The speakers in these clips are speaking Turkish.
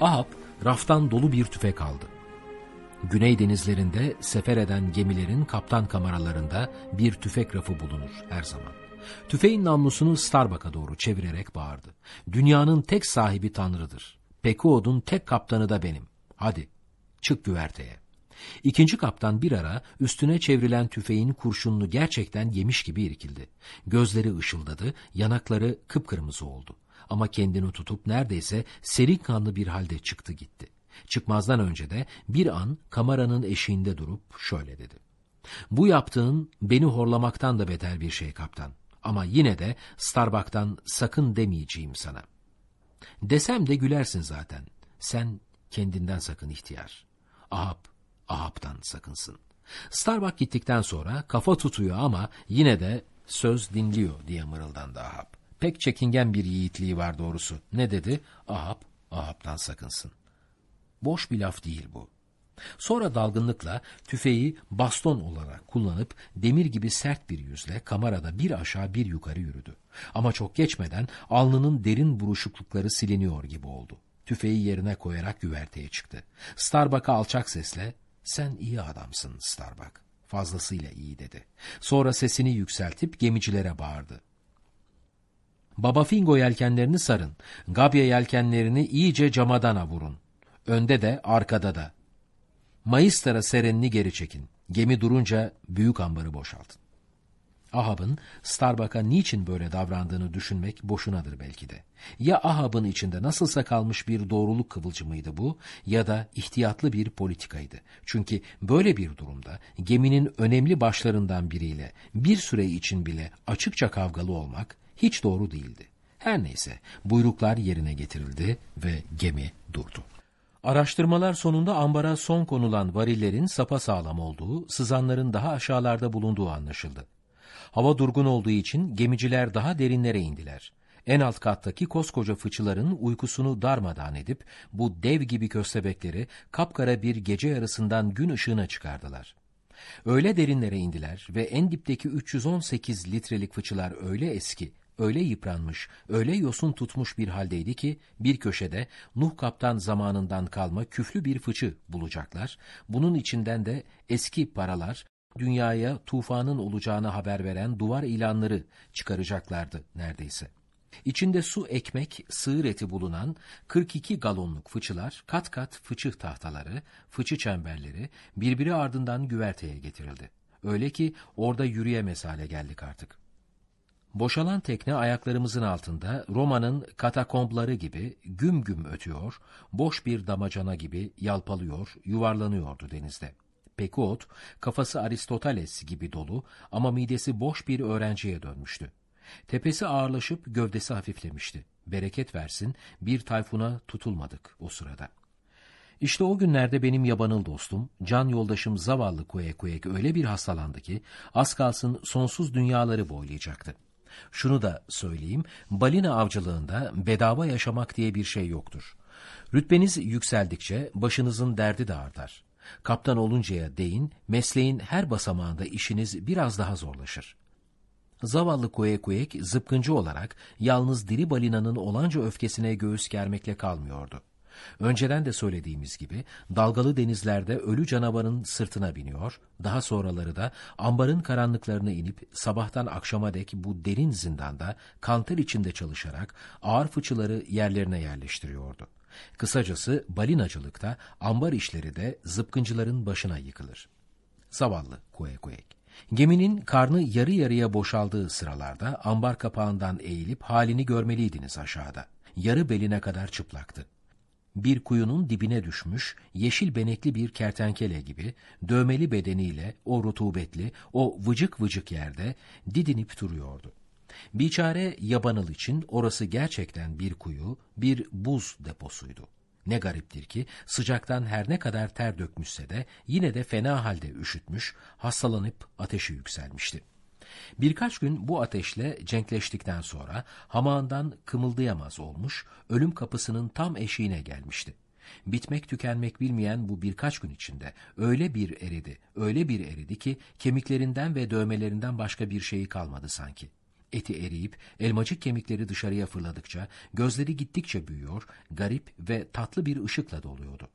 Ahab raftan dolu bir tüfek aldı. Güney denizlerinde sefer eden gemilerin kaptan kameralarında bir tüfek rafı bulunur her zaman. Tüfeğin namlusunu Starbuck'a doğru çevirerek bağırdı. Dünyanın tek sahibi Tanrı'dır. Pekuod'un tek kaptanı da benim. Hadi, çık güverteye. İkinci kaptan bir ara üstüne çevrilen tüfeğin kurşununu gerçekten yemiş gibi irkildi. Gözleri ışıldadı, yanakları kıpkırmızı oldu. Ama kendini tutup neredeyse serin kanlı bir halde çıktı gitti. Çıkmazdan önce de bir an kameranın eşiğinde durup şöyle dedi. Bu yaptığın beni horlamaktan da beter bir şey kaptan. Ama yine de Starbuck'tan sakın demeyeceğim sana. Desem de gülersin zaten. Sen kendinden sakın ihtiyar. Ahab, Ahab'tan sakınsın. Starbuck gittikten sonra kafa tutuyor ama yine de söz dinliyor diye mırıldandı Ahab. Pek çekingen bir yiğitliği var doğrusu. Ne dedi? Ahab, Ahab'tan sakınsın. Boş bir laf değil bu. Sonra dalgınlıkla tüfeği baston olarak kullanıp demir gibi sert bir yüzle kamerada bir aşağı bir yukarı yürüdü. Ama çok geçmeden alnının derin buruşuklukları siliniyor gibi oldu. Tüfeği yerine koyarak güverteye çıktı. Starbuck'a alçak sesle sen iyi adamsın Starbuck. Fazlasıyla iyi dedi. Sonra sesini yükseltip gemicilere bağırdı. Baba Fingo yelkenlerini sarın. Gabya yelkenlerini iyice camadana vurun. Önde de arkada da. Mayıstara serenini geri çekin. Gemi durunca büyük ambarı boşaltın. Ahab'ın Starbuck'a niçin böyle davrandığını düşünmek boşunadır belki de. Ya Ahab'ın içinde nasılsa kalmış bir doğruluk kıvılcımıydı bu ya da ihtiyatlı bir politikaydı. Çünkü böyle bir durumda geminin önemli başlarından biriyle bir süre için bile açıkça kavgalı olmak hiç doğru değildi. Her neyse buyruklar yerine getirildi ve gemi durdu. Araştırmalar sonunda ambara son konulan varillerin sapa sağlam olduğu, sızanların daha aşağılarda bulunduğu anlaşıldı. Hava durgun olduğu için gemiciler daha derinlere indiler. En alt kattaki koskoca fıçıların uykusunu darmadağın edip bu dev gibi köstebekleri kapkara bir gece yarısından gün ışığına çıkardılar. Öyle derinlere indiler ve en dipteki 318 litrelik fıçılar öyle eski, öyle yıpranmış, öyle yosun tutmuş bir haldeydi ki bir köşede Nuh kaptan zamanından kalma küflü bir fıçı bulacaklar. Bunun içinden de eski paralar, dünyaya tufanın olacağını haber veren duvar ilanları çıkaracaklardı neredeyse. İçinde su ekmek, sığır eti bulunan 42 galonluk fıçılar, kat kat fıçı tahtaları, fıçı çemberleri birbiri ardından güverteye getirildi. Öyle ki orada yürüyemez hale geldik artık. Boşalan tekne ayaklarımızın altında Roma'nın katakombları gibi güm güm ötüyor, boş bir damacana gibi yalpalıyor, yuvarlanıyordu denizde. Pekuot, kafası Aristoteles gibi dolu ama midesi boş bir öğrenciye dönmüştü. Tepesi ağırlaşıp gövdesi hafiflemişti. Bereket versin, bir tayfuna tutulmadık o sırada. İşte o günlerde benim yabanıl dostum, can yoldaşım zavallı Kuek öyle bir hastalandı ki, az kalsın sonsuz dünyaları boylayacaktı. Şunu da söyleyeyim, balina avcılığında bedava yaşamak diye bir şey yoktur. Rütbeniz yükseldikçe başınızın derdi de artar. Kaptan oluncaya değin, mesleğin her basamağında işiniz biraz daha zorlaşır. Zavallı Kuek zıpkıncı olarak yalnız diri balinanın olanca öfkesine göğüs germekle kalmıyordu. Önceden de söylediğimiz gibi dalgalı denizlerde ölü canavarın sırtına biniyor, daha sonraları da ambarın karanlıklarına inip sabahtan akşama dek bu derin zindanda kanter içinde çalışarak ağır fıçıları yerlerine yerleştiriyordu. Kısacası balinacılıkta ambar işleri de zıpkıncıların başına yıkılır. Zavallı Kuekuek. Geminin karnı yarı yarıya boşaldığı sıralarda ambar kapağından eğilip halini görmeliydiniz aşağıda. Yarı beline kadar çıplaktı bir kuyunun dibine düşmüş, yeşil benekli bir kertenkele gibi, dövmeli bedeniyle o rutubetli, o vıcık vıcık yerde didinip duruyordu. Biçare yabanıl için orası gerçekten bir kuyu, bir buz deposuydu. Ne gariptir ki sıcaktan her ne kadar ter dökmüşse de yine de fena halde üşütmüş, hastalanıp ateşi yükselmişti. Birkaç gün bu ateşle cenkleştikten sonra hamağından kımıldayamaz olmuş, ölüm kapısının tam eşiğine gelmişti. Bitmek tükenmek bilmeyen bu birkaç gün içinde öyle bir eridi, öyle bir eridi ki kemiklerinden ve dövmelerinden başka bir şeyi kalmadı sanki. Eti eriyip elmacık kemikleri dışarıya fırladıkça gözleri gittikçe büyüyor, garip ve tatlı bir ışıkla doluyordu.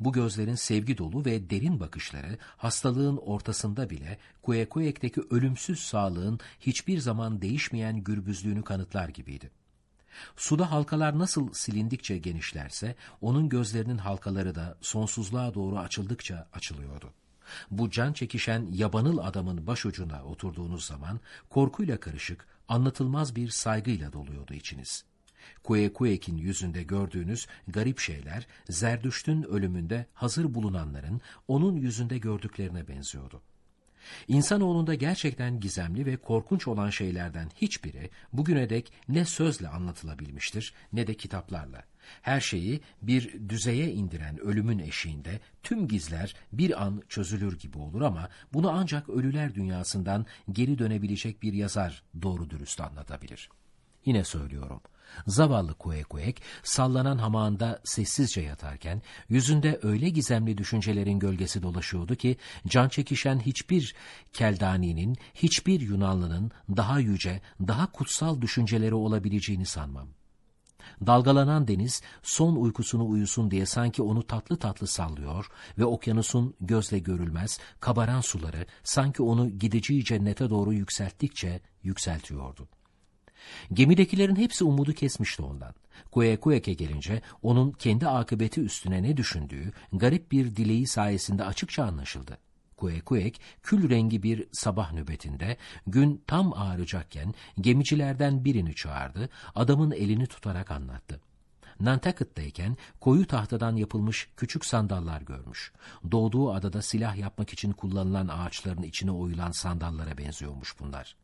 Bu gözlerin sevgi dolu ve derin bakışları hastalığın ortasında bile Kuekuek'teki ölümsüz sağlığın hiçbir zaman değişmeyen gürbüzlüğünü kanıtlar gibiydi. Suda halkalar nasıl silindikçe genişlerse, onun gözlerinin halkaları da sonsuzluğa doğru açıldıkça açılıyordu. Bu can çekişen yabanıl adamın başucuna oturduğunuz zaman korkuyla karışık, anlatılmaz bir saygıyla doluyordu içiniz. Kuekuek'in yüzünde gördüğünüz garip şeyler, Zerdüşt'ün ölümünde hazır bulunanların onun yüzünde gördüklerine benziyordu. İnsanoğlunda gerçekten gizemli ve korkunç olan şeylerden hiçbiri bugüne dek ne sözle anlatılabilmiştir ne de kitaplarla. Her şeyi bir düzeye indiren ölümün eşiğinde tüm gizler bir an çözülür gibi olur ama bunu ancak ölüler dünyasından geri dönebilecek bir yazar doğru dürüst anlatabilir. Yine söylüyorum. Zavallı Kuekuek sallanan hamağında sessizce yatarken yüzünde öyle gizemli düşüncelerin gölgesi dolaşıyordu ki can çekişen hiçbir Keldani'nin, hiçbir Yunanlının daha yüce, daha kutsal düşünceleri olabileceğini sanmam. Dalgalanan deniz son uykusunu uyusun diye sanki onu tatlı tatlı sallıyor ve okyanusun gözle görülmez, kabaran suları sanki onu gideceği cennete doğru yükselttikçe yükseltiyordu. Gemidekilerin hepsi umudu kesmişti ondan. Kuekuek'e gelince onun kendi akıbeti üstüne ne düşündüğü garip bir dileği sayesinde açıkça anlaşıldı. Kuekuek kül rengi bir sabah nöbetinde gün tam ağaracakken gemicilerden birini çağırdı, adamın elini tutarak anlattı. Nantucket'tayken koyu tahtadan yapılmış küçük sandallar görmüş. Doğduğu adada silah yapmak için kullanılan ağaçların içine oyulan sandallara benziyormuş bunlar.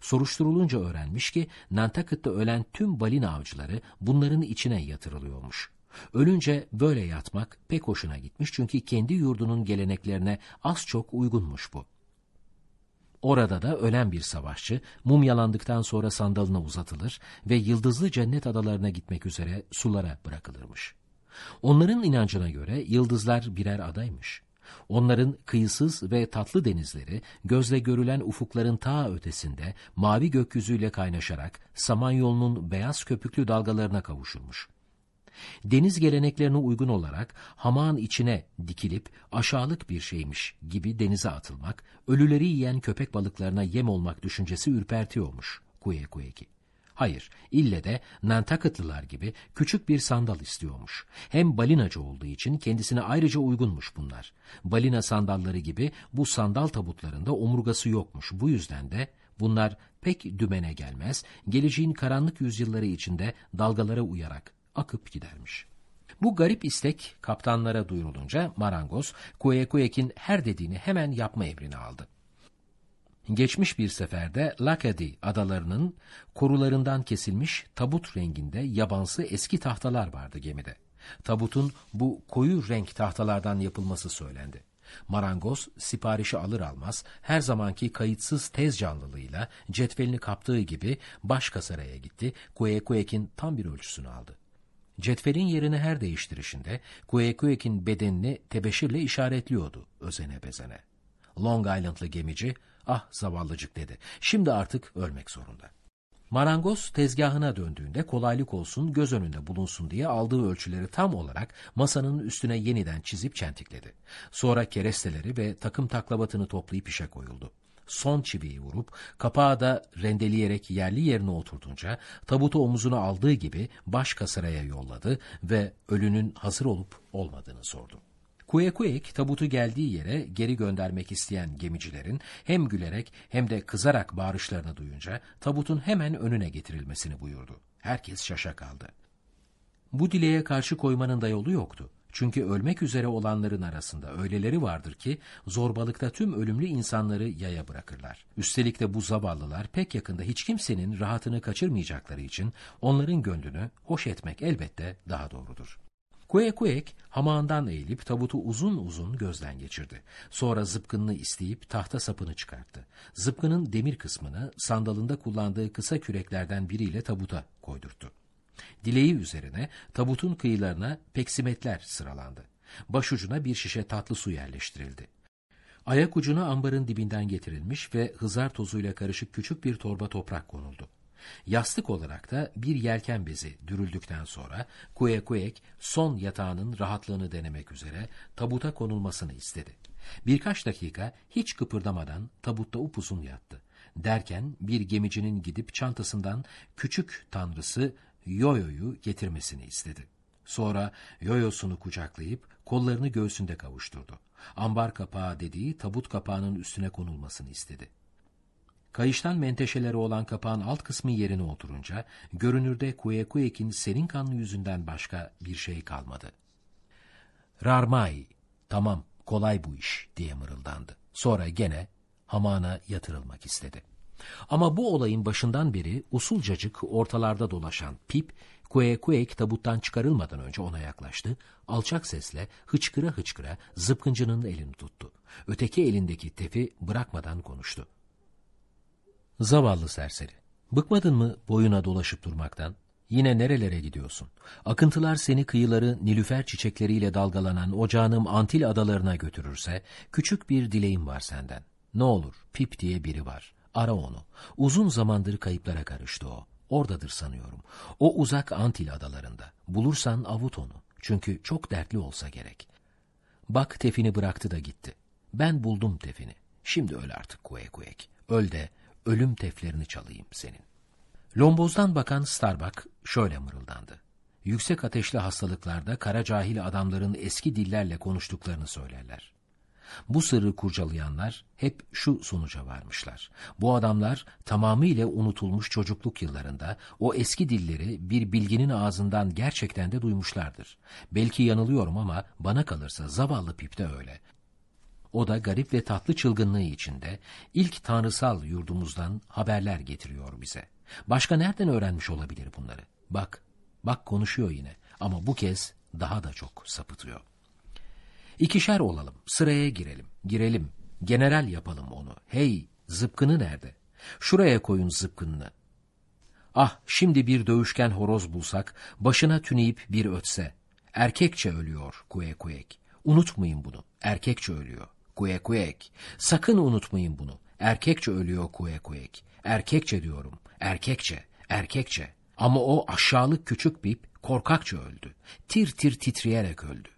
Soruşturulunca öğrenmiş ki Nantucket'ta ölen tüm balina avcıları bunların içine yatırılıyormuş. Ölünce böyle yatmak pek hoşuna gitmiş çünkü kendi yurdunun geleneklerine az çok uygunmuş bu. Orada da ölen bir savaşçı mumyalandıktan sonra sandalına uzatılır ve yıldızlı cennet adalarına gitmek üzere sulara bırakılırmış. Onların inancına göre yıldızlar birer adaymış. Onların kıyısız ve tatlı denizleri gözle görülen ufukların ta ötesinde mavi gökyüzüyle kaynaşarak Samanyolu'nun beyaz köpüklü dalgalarına kavuşulmuş. Deniz geleneklerine uygun olarak hamağın içine dikilip aşağılık bir şeymiş gibi denize atılmak, ölüleri yiyen köpek balıklarına yem olmak düşüncesi ürpertiyormuş Kuye Kuyeki. Hayır, ille de Nantucketlılar gibi küçük bir sandal istiyormuş. Hem balinacı olduğu için kendisine ayrıca uygunmuş bunlar. Balina sandalları gibi bu sandal tabutlarında omurgası yokmuş. Bu yüzden de bunlar pek dümene gelmez, geleceğin karanlık yüzyılları içinde dalgalara uyarak akıp gidermiş. Bu garip istek kaptanlara duyurulunca marangoz, Kuekuyek'in her dediğini hemen yapma emrini aldı. Geçmiş bir seferde Lakadi adalarının korularından kesilmiş tabut renginde yabansı eski tahtalar vardı gemide. Tabutun bu koyu renk tahtalardan yapılması söylendi. Marangoz siparişi alır almaz her zamanki kayıtsız tez canlılığıyla cetvelini kaptığı gibi baş kasaraya gitti. Kuekuek'in tam bir ölçüsünü aldı. Cetvelin yerini her değiştirişinde Kuekuek'in bedenini tebeşirle işaretliyordu özene bezene. Long Island'lı gemici Ah zavallıcık dedi. Şimdi artık ölmek zorunda. Marangoz tezgahına döndüğünde kolaylık olsun göz önünde bulunsun diye aldığı ölçüleri tam olarak masanın üstüne yeniden çizip çentikledi. Sonra keresteleri ve takım taklabatını toplayıp işe koyuldu. Son çiviyi vurup kapağı da rendeleyerek yerli yerine oturtunca tabutu omuzuna aldığı gibi baş kasaraya yolladı ve ölünün hazır olup olmadığını sordu. Kuekuek tabutu geldiği yere geri göndermek isteyen gemicilerin hem gülerek hem de kızarak bağırışlarını duyunca tabutun hemen önüne getirilmesini buyurdu. Herkes şaşa kaldı. Bu dileğe karşı koymanın da yolu yoktu. Çünkü ölmek üzere olanların arasında öyleleri vardır ki zorbalıkta tüm ölümlü insanları yaya bırakırlar. Üstelik de bu zavallılar pek yakında hiç kimsenin rahatını kaçırmayacakları için onların gönlünü hoş etmek elbette daha doğrudur. Kuekuek hamağından eğilip tabutu uzun uzun gözden geçirdi. Sonra zıpkınını isteyip tahta sapını çıkarttı. Zıpkının demir kısmını sandalında kullandığı kısa küreklerden biriyle tabuta koydurttu. Dileği üzerine tabutun kıyılarına peksimetler sıralandı. Başucuna bir şişe tatlı su yerleştirildi. Ayak ucuna ambarın dibinden getirilmiş ve hızar tozuyla karışık küçük bir torba toprak konuldu. Yastık olarak da bir yelken bezi dürüldükten sonra Kuekuek son yatağının rahatlığını denemek üzere tabuta konulmasını istedi. Birkaç dakika hiç kıpırdamadan tabutta upuzun yattı. Derken bir gemicinin gidip çantasından küçük tanrısı Yoyo'yu getirmesini istedi. Sonra yoyosunu kucaklayıp kollarını göğsünde kavuşturdu. Ambar kapağı dediği tabut kapağının üstüne konulmasını istedi. Kayıştan menteşeleri olan kapağın alt kısmı yerine oturunca, görünürde Kuyekuek'in serin kanlı yüzünden başka bir şey kalmadı. Rarmai, tamam kolay bu iş diye mırıldandı. Sonra gene hamana yatırılmak istedi. Ama bu olayın başından beri usulcacık ortalarda dolaşan Pip, Kuekuek tabuttan çıkarılmadan önce ona yaklaştı, alçak sesle hıçkıra hıçkıra zıpkıncının elini tuttu. Öteki elindeki tefi bırakmadan konuştu. Zavallı serseri. Bıkmadın mı boyuna dolaşıp durmaktan? Yine nerelere gidiyorsun? Akıntılar seni kıyıları nilüfer çiçekleriyle dalgalanan o Antil adalarına götürürse, küçük bir dileğim var senden. Ne olur, Pip diye biri var. Ara onu. Uzun zamandır kayıplara karıştı o. Oradadır sanıyorum. O uzak Antil adalarında. Bulursan avut onu. Çünkü çok dertli olsa gerek. Bak tefini bıraktı da gitti. Ben buldum tefini. Şimdi öl artık Kuek Öl de ölüm teflerini çalayım senin. Lombozdan bakan Starbuck şöyle mırıldandı. Yüksek ateşli hastalıklarda kara cahil adamların eski dillerle konuştuklarını söylerler. Bu sırrı kurcalayanlar hep şu sonuca varmışlar. Bu adamlar tamamıyla unutulmuş çocukluk yıllarında o eski dilleri bir bilginin ağzından gerçekten de duymuşlardır. Belki yanılıyorum ama bana kalırsa zavallı Pip de öyle. O da garip ve tatlı çılgınlığı içinde ilk tanrısal yurdumuzdan haberler getiriyor bize. Başka nereden öğrenmiş olabilir bunları? Bak, bak konuşuyor yine ama bu kez daha da çok sapıtıyor. İkişer olalım, sıraya girelim, girelim, general yapalım onu. Hey, zıpkını nerede? Şuraya koyun zıpkınını. Ah, şimdi bir dövüşken horoz bulsak, başına tüneyip bir ötse. Erkekçe ölüyor Kuek Unutmayın bunu, erkekçe ölüyor. Kuek Sakın unutmayın bunu. Erkekçe ölüyor Kuek Erkekçe diyorum, erkekçe, erkekçe. Ama o aşağılık küçük bip korkakça öldü. Tir tir titreyerek öldü.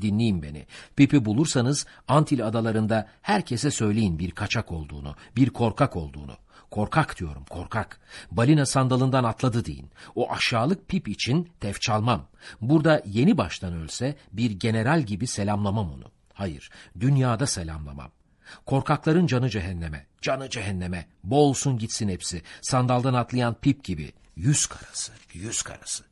Dinleyin beni. Pip'i bulursanız Antil adalarında herkese söyleyin bir kaçak olduğunu, bir korkak olduğunu. Korkak diyorum, korkak. Balina sandalından atladı deyin. O aşağılık Pip için tef çalmam. Burada yeni baştan ölse bir general gibi selamlamam onu. Hayır, dünyada selamlamam. Korkakların canı cehenneme, canı cehenneme. Boğulsun gitsin hepsi. Sandaldan atlayan Pip gibi. Yüz karası, yüz karası.